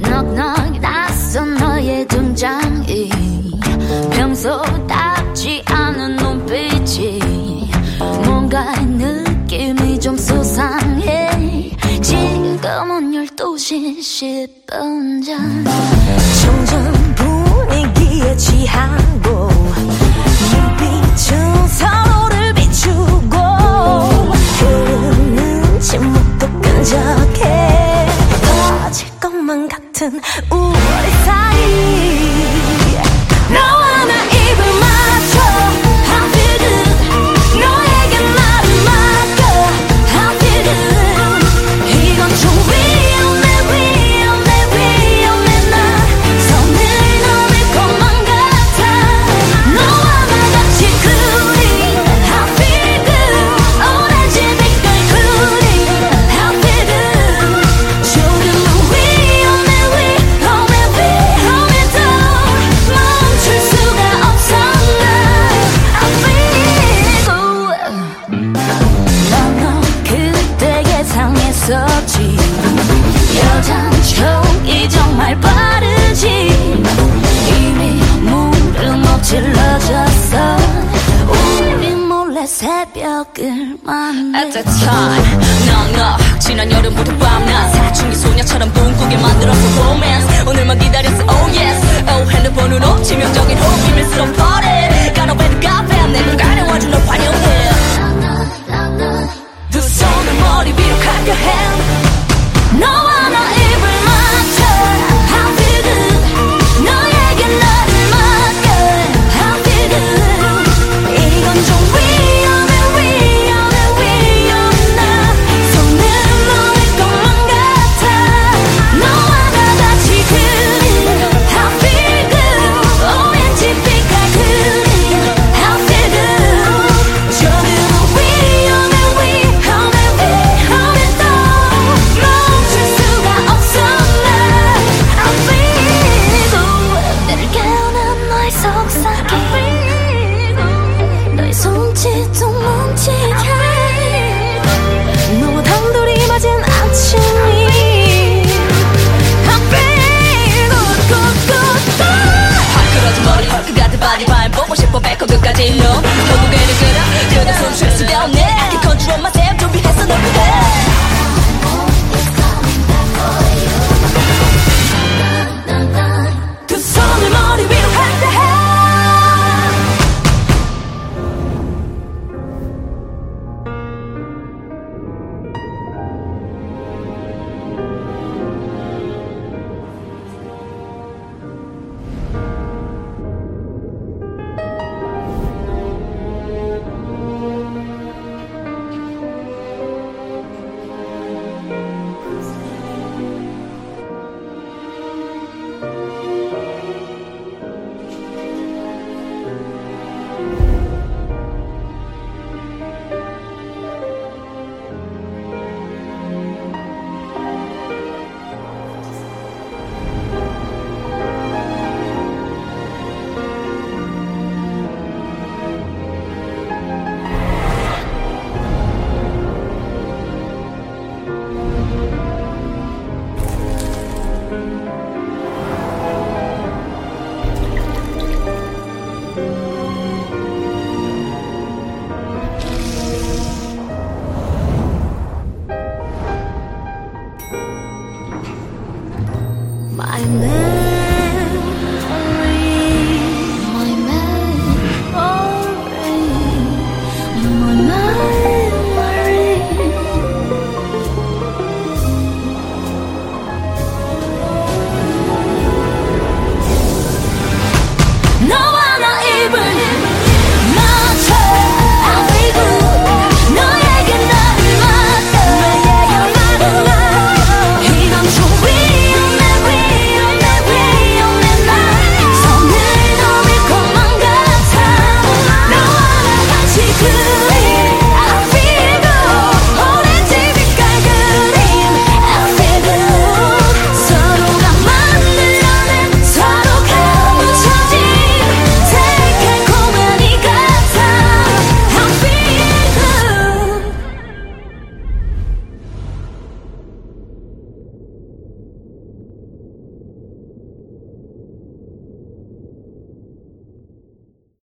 넉넉 낯선 너의 등장이 평소 상해 지금은 12시 10분 전. 점점 분위기에 취하고 눈빛은 서로를 비추고 흐르는 침묵도 끈적해 터질 것만 같은 우월의 사이. 새벽을 만나 At that time 넌너 지난 여름부터 밤난 사춘기 소녀처럼 꿈꾸게 만들었어 romance. 오늘만 기다렸어 oh yeah. 바디 바이 보고 싶어 백호 끝까지. 너 결국에는 그라 그런 숨쉴 수가 없네 I can control myself 준비했어 널 위해